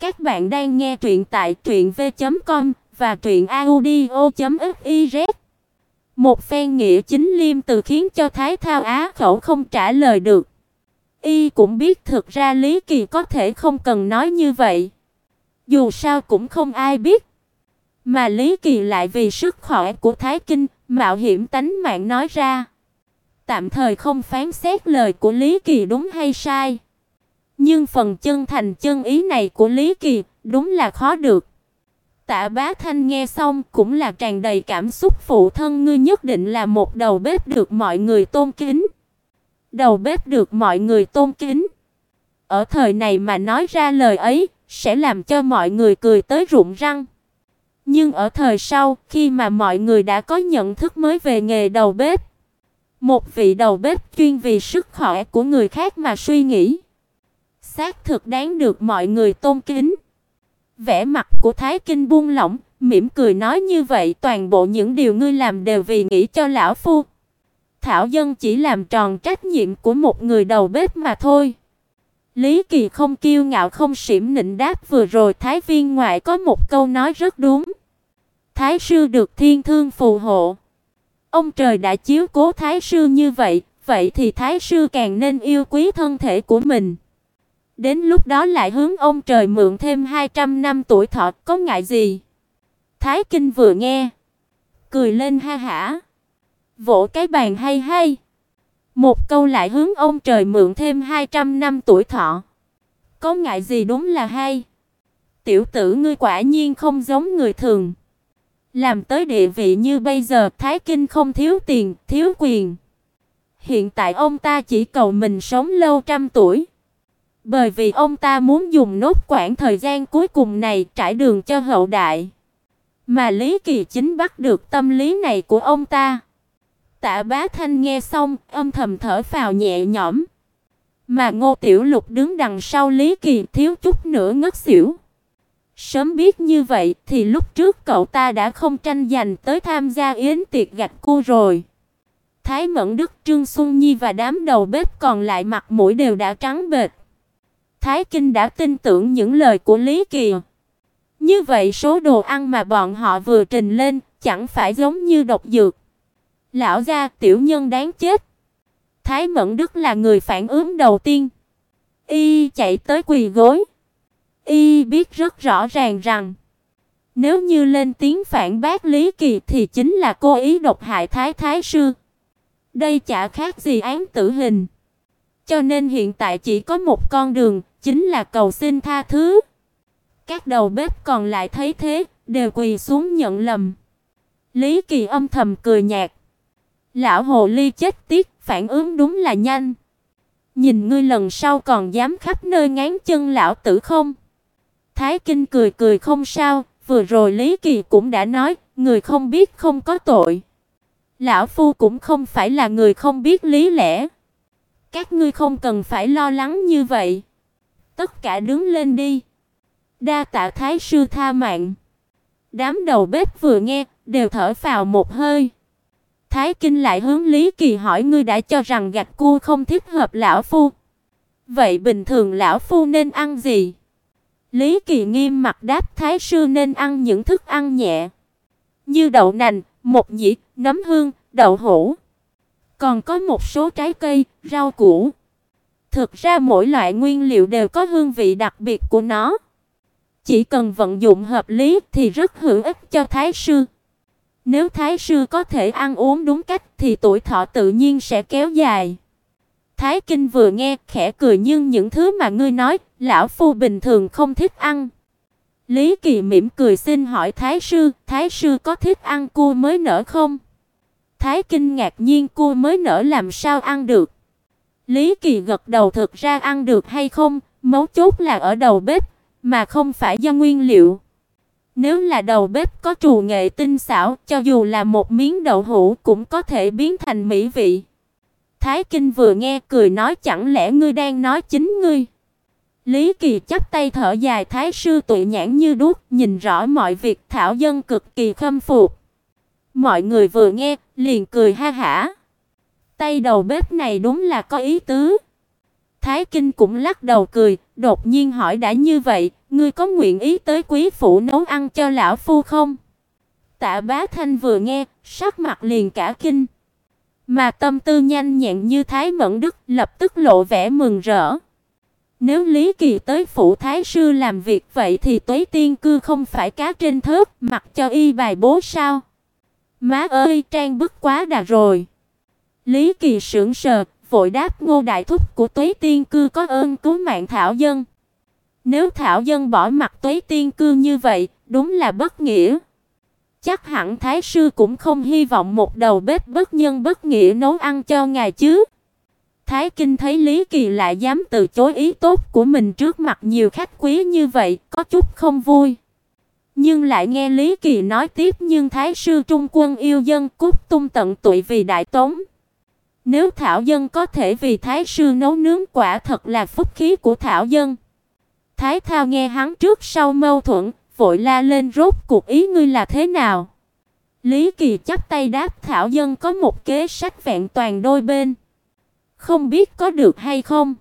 Các bạn đang nghe truyện tại truyệnv.com và truyệnaudio.fiz. Một phen nghĩa chính liêm từ khiến cho Thái Thao Á khẩu không trả lời được. Y cũng biết thực ra Lý Kỳ có thể không cần nói như vậy. Dù sao cũng không ai biết. Mà Lý Kỳ lại vì sức khỏe của Thái Kinh, mạo hiểm tánh mạng nói ra. Tạm thời không phán xét lời của Lý Kỳ đúng hay sai. Nhưng phần chân thành chân ý này của Lý Kỳ đúng là khó được. Tạ Bá Thanh nghe xong cũng là tràn đầy cảm xúc phụ thân ngươi nhất định là một đầu bếp được mọi người tôn kính. Đầu bếp được mọi người tôn kính. Ở thời này mà nói ra lời ấy sẽ làm cho mọi người cười tới rụng răng. Nhưng ở thời sau, khi mà mọi người đã có nhận thức mới về nghề đầu bếp, một vị đầu bếp chuyên vì sức khỏe của người khác mà suy nghĩ, xác thực đáng được mọi người tôn kính. Vẻ mặt của Thái Kinh buông lỏng, mỉm cười nói như vậy, toàn bộ những điều ngươi làm đều vì nghĩ cho lão phu. Thảo dân chỉ làm tròn trách nhiệm của một người đầu bếp mà thôi. Lý Kỳ không kiêu ngạo không xiểm nịnh đáp vừa rồi Thái viên ngoại có một câu nói rất đúng. Thái sư được thiên thương phù hộ. Ông trời đã chiếu cố thái sư như vậy, vậy thì thái sư càng nên yêu quý thân thể của mình. Đến lúc đó lại hướng ông trời mượn thêm 200 năm tuổi thọ, có ngại gì? Thái Kinh vừa nghe, cười lên ha hả. Vỗ cái bàn hay hay. Một câu lại hướng ông trời mượn thêm 200 năm tuổi thọ. Có ngại gì đúng là hay. Tiểu tử ngươi quả nhiên không giống người thường. Làm tới địa vị như bây giờ, Thái Kinh không thiếu tiền, thiếu quyền. Hiện tại ông ta chỉ cầu mình sống lâu trăm tuổi. Bởi vì ông ta muốn dùng nốt quãng thời gian cuối cùng này trải đường cho hậu đại. Mà Lý Kỳ chính bắt được tâm lý này của ông ta. Tạ Bá Thanh nghe xong, âm thầm thở phào nhẹ nhõm. Mà Ngô Tiểu Lục đứng đằng sau Lý Kỳ thiếu chút nữa ngất xỉu. Sớm biết như vậy thì lúc trước cậu ta đã không tranh giành tới tham gia yến tiệc gạch cô rồi. Thái Mẫn Đức, Trương Xuân Nhi và đám đầu bếp còn lại mặt mũi đều đã trắng bệch. Thái Kinh đã tin tưởng những lời của Lý Kỳ. Như vậy số đồ ăn mà bọn họ vừa trình lên chẳng phải giống như độc dược. Lão gia, tiểu nhân đáng chết. Thái Mẫn Đức là người phản ứng đầu tiên. Y chạy tới quỳ gối. Y biết rất rõ ràng rằng nếu như lên tiếng phản bác Lý Kỳ thì chính là cố ý độc hại Thái Thái sư. Đây chả khác gì án tử hình. Cho nên hiện tại chỉ có một con đường, chính là cầu xin tha thứ. Các đầu bếp còn lại thấy thế, đều quỳ xuống nhận lầm. Lý Kỳ âm thầm cười nhạt. Lão hồ ly chết tiết, phản ứng đúng là nhanh. Nhìn ngươi lần sau còn dám khắp nơi ngán chân lão tử không? Thái Kinh cười cười không sao, vừa rồi Lý Kỳ cũng đã nói, người không biết không có tội. Lão phu cũng không phải là người không biết lý lẽ. Các ngươi không cần phải lo lắng như vậy. Tất cả đứng lên đi. Đa tạ thái sư tha mạng. Đám đầu bếp vừa nghe, đều thở phào một hơi. Thái Kinh lại hướng Lý Kỳ hỏi ngươi đã cho rằng gạch cua không thích hợp lão phu. Vậy bình thường lão phu nên ăn gì? Lý Kỳ nghiêm mặt đáp thái sư nên ăn những thức ăn nhẹ, như đậu nành, mộc nhĩ, nấm hương, đậu hũ. Còn có một số trái cây, rau củ. Thực ra mỗi loại nguyên liệu đều có hương vị đặc biệt của nó. Chỉ cần vận dụng hợp lý thì rất hữu ích cho thái sư. Nếu thái sư có thể ăn uống đúng cách thì tuổi thọ tự nhiên sẽ kéo dài. Thái Kinh vừa nghe, khẽ cười nhưng những thứ mà ngươi nói, lão phu bình thường không thích ăn. Lý Kỳ mỉm cười xin hỏi Thái sư, Thái sư có thích ăn cua mới nở không? Thái Kinh ngạc nhiên cua mới nở làm sao ăn được? Lý Kỳ gật đầu thực ra ăn được hay không, mấu chốt là ở đầu bếp, mà không phải do nguyên liệu. Nếu là đầu bếp có trù nghệ tinh xảo, cho dù là một miếng đậu hũ cũng có thể biến thành mỹ vị. Thái Kinh vừa nghe cười nói chẳng lẽ ngươi đang nói chính ngươi? Lý Kỳ chắp tay thở dài thái sư tuệ nhãn như đuốc, nhìn rõ mọi việc, thảo dân cực kỳ khâm phục. Mọi người vừa nghe, liền cười ha hả. Tay đầu bếp này đúng là có ý tứ. Thái Kinh cũng lắc đầu cười, đột nhiên hỏi đã như vậy, ngươi có nguyện ý tới quý phủ nấu ăn cho lão phu không? Tạ Bá Thanh vừa nghe, sắc mặt liền cả kinh. Mà tâm tư nhanh nhẹn như Thái Mẫn Đức lập tức lộ vẻ mừng rỡ. Nếu Lý Kỳ tới phủ thái sư làm việc vậy thì Tuế Tiên cư không phải cá trên thớt, mặc cho y bài bố sao? Má ơi, trang bức quá đà rồi. Lý Kỳ sững sờ, vội đáp Ngô đại thúc của Tuế Tiên cư có ơn cứu mạng thảo dân. Nếu thảo dân bỏ mặt Tuế Tiên cư như vậy, đúng là bất nghĩa. Chắc hẳn thái sư cũng không hy vọng một đầu bếp bất nhân bất nghĩa nấu ăn cho ngài chứ. Thái Kinh thấy Lý Kỳ lại dám từ chối ý tốt của mình trước mặt nhiều khách quý như vậy, có chút không vui. Nhưng lại nghe Lý Kỳ nói tiếp, nhưng Thái sư Trung Quân yêu dân cút tung tận tụy vì đại tống. Nếu thảo dân có thể vì Thái sư nấu nướng quả thật là phúc khí của thảo dân. Thái Thao nghe hắn trước sau mâu thuẫn, vội la lên rốt cuộc ý ngươi là thế nào? Lý Kỳ chắp tay đáp thảo dân có một kế sách vẹn toàn đôi bên. Không biết có được hay không?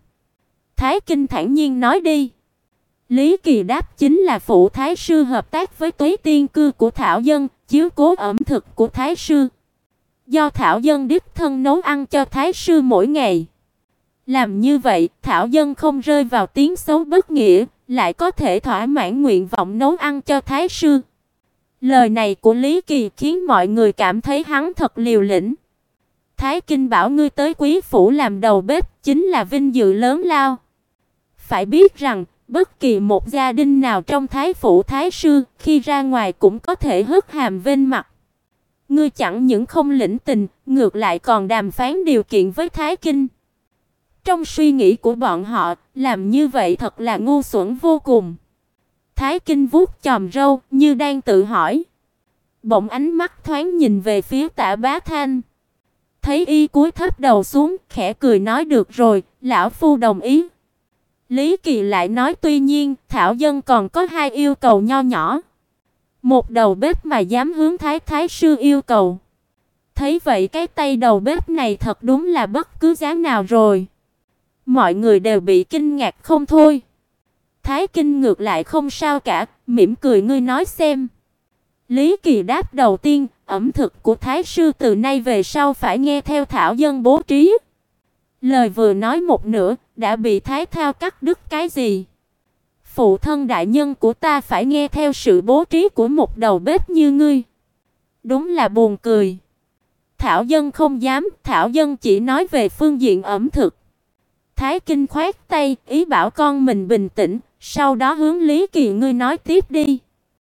Thái Kinh thản nhiên nói đi. Lý Kỳ đáp chính là phụ thái sư hợp tác với Tuế Tiên cư của thảo dân, chiếu cố ẩm thực của thái sư. Do thảo dân đích thân nấu ăn cho thái sư mỗi ngày. Làm như vậy, thảo dân không rơi vào tiếng xấu bất nghĩa, lại có thể thỏa mãn nguyện vọng nấu ăn cho thái sư. Lời này của Lý Kỳ khiến mọi người cảm thấy hắn thật liều lĩnh. Thái Kinh bảo ngươi tới quý phủ làm đầu bếp chính là vinh dự lớn lao. Phải biết rằng, bất kỳ một gia đình nào trong thái phủ thái sư, khi ra ngoài cũng có thể hất hàm vênh mặt. Ngươi chẳng những không lĩnh tình, ngược lại còn đàm phán điều kiện với Thái Kinh. Trong suy nghĩ của bọn họ, làm như vậy thật là ngu xuẩn vô cùng. Thái Kinh vuốt chòm râu, như đang tự hỏi. Bỗng ánh mắt thoáng nhìn về phía Tạ Bá Thanh. Thấy y cúi thấp đầu xuống, khẽ cười nói được rồi, lão phu đồng ý. Lý Kỳ lại nói tuy nhiên, thảo dân còn có hai yêu cầu nho nhỏ. Một đầu bếp mà dám hướng Thái Thái sư yêu cầu. Thấy vậy cái tay đầu bếp này thật đúng là bất cứ giá nào rồi. Mọi người đều bị kinh ngạc không thôi. Thái Kinh ngược lại không sao cả, mỉm cười ngươi nói xem. Lý Kỳ đáp đầu tiên, ẩm thực của Thái sư từ nay về sau phải nghe theo thảo dân bố trí. Lời vừa nói một nửa, đã bị Thái Thao cắt đứt cái gì? Phụ thân đại nhân của ta phải nghe theo sự bố trí của một đầu bếp như ngươi. Đúng là buồn cười. Thảo dân không dám, Thảo dân chỉ nói về phương diện ẩm thực. Thái Kinh khoát tay, ý bảo con mình bình tĩnh, sau đó hướng Lý Kỳ ngươi nói tiếp đi.